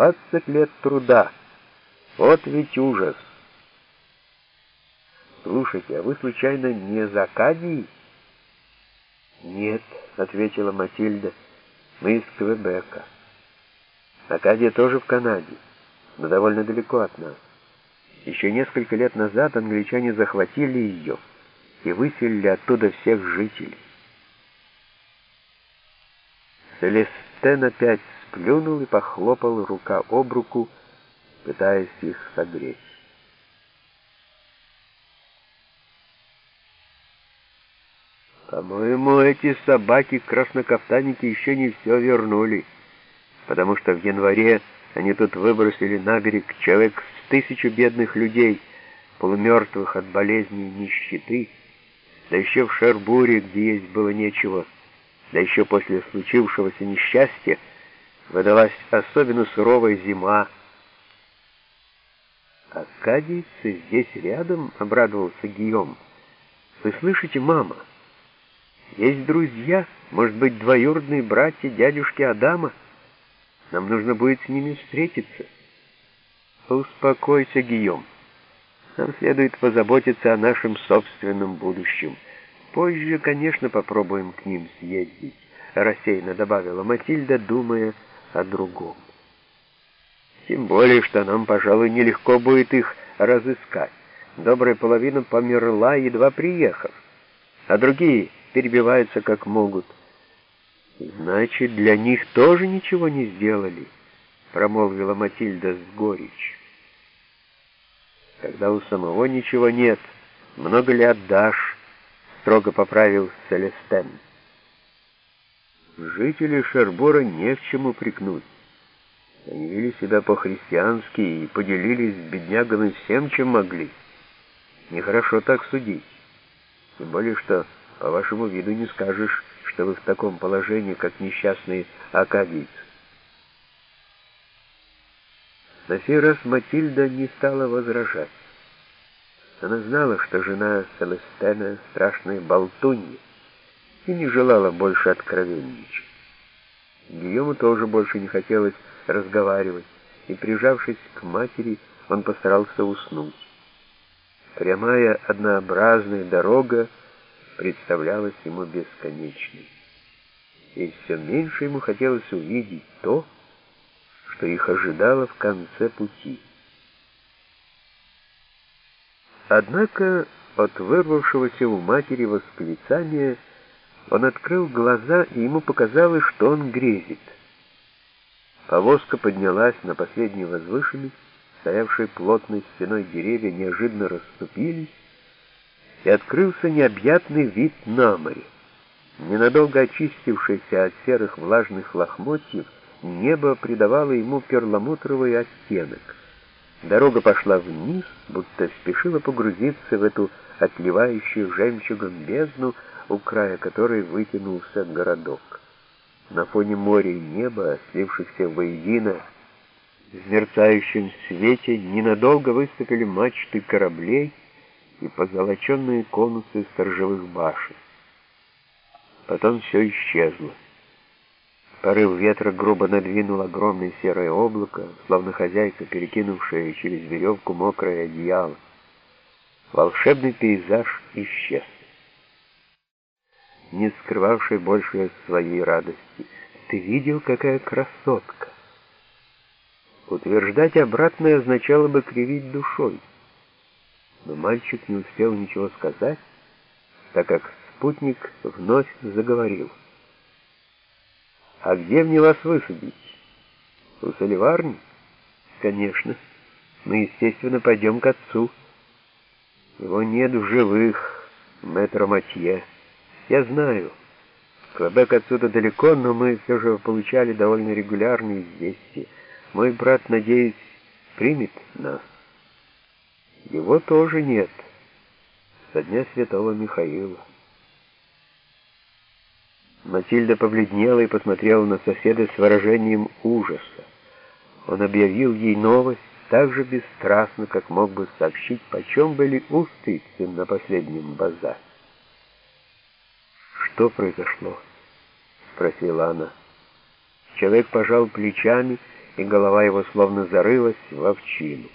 Двадцать лет труда. Вот ведь ужас. Слушайте, а вы случайно не из Акадии? Нет, ответила Матильда. Мы из Квебека. Акадия тоже в Канаде, но довольно далеко от нас. Еще несколько лет назад англичане захватили ее и выселили оттуда всех жителей. Целестен опять сплюнул и похлопал рука об руку, пытаясь их согреть. По-моему, эти собаки-краснокафтаники еще не все вернули, потому что в январе они тут выбросили на берег человек с тысячу бедных людей, полумертвых от болезни и нищеты, да еще в Шербуре, где есть было нечего, да еще после случившегося несчастья выдалась особенно суровая зима. «Акадийцы здесь рядом?» — обрадовался Гийом. «Вы слышите, мама?» Есть друзья, может быть, двоюродные братья дядюшки Адама. Нам нужно будет с ними встретиться. Успокойся, Гийом. Нам следует позаботиться о нашем собственном будущем. Позже, конечно, попробуем к ним съездить, рассеянно добавила Матильда, думая о другом. Тем более, что нам, пожалуй, нелегко будет их разыскать. Добрая половина померла, едва приехав, а другие перебиваются как могут. «Значит, для них тоже ничего не сделали», — промолвила Матильда с горечью. «Когда у самого ничего нет, много ли отдашь?» — строго поправил Селестен. Жители Шербора не в чем упрекнуть. Они вели себя по-христиански и поделились с беднягами всем, чем могли. Нехорошо так судить. Тем более, что по вашему виду не скажешь, что вы в таком положении, как несчастные акадийцы. На сей раз Матильда не стала возражать. Она знала, что жена Селестена — страшная болтунья, и не желала больше откровенничать. Гийому тоже больше не хотелось разговаривать, и, прижавшись к матери, он постарался уснуть. Прямая однообразная дорога представлялась ему бесконечной. И все меньше ему хотелось увидеть то, что их ожидало в конце пути. Однако от вырвавшегося у матери восклицания он открыл глаза, и ему показалось, что он грезит. Повозка поднялась на последней возвышенность, стоявшие плотной стеной деревья неожиданно расступились, и открылся необъятный вид на море. Ненадолго очистившееся от серых влажных лохмотьев, небо придавало ему перламутровый оттенок. Дорога пошла вниз, будто спешила погрузиться в эту отливающую жемчугом бездну, у края которой вытянулся городок. На фоне моря и неба, слившихся воедино, в мерцающем свете ненадолго выступили мачты кораблей, и позолоченные конусы сторожевых башен. Потом все исчезло. Порыв ветра грубо надвинул огромное серое облако, словно хозяйка, перекинувшая через веревку мокрое одеяло. Волшебный пейзаж исчез, не скрывавший больше своей радости. «Ты видел, какая красотка?» Утверждать обратное означало бы кривить душой но мальчик не успел ничего сказать, так как спутник вновь заговорил. «А где мне вас высадить? У Соливарни?» «Конечно. Мы, естественно, пойдем к отцу. Его нет в живых, мэтр Матье. Я знаю. Квебек отсюда далеко, но мы все же получали довольно регулярные известия. Мой брат, надеюсь, примет нас». Его тоже нет. Со дня святого Михаила. Матильда побледнела и посмотрела на соседа с выражением ужаса. Он объявил ей новость так же бесстрастно, как мог бы сообщить, почем были устрицы на последнем базаре. «Что произошло?» — спросила она. Человек пожал плечами и голова его словно зарылась в овчину.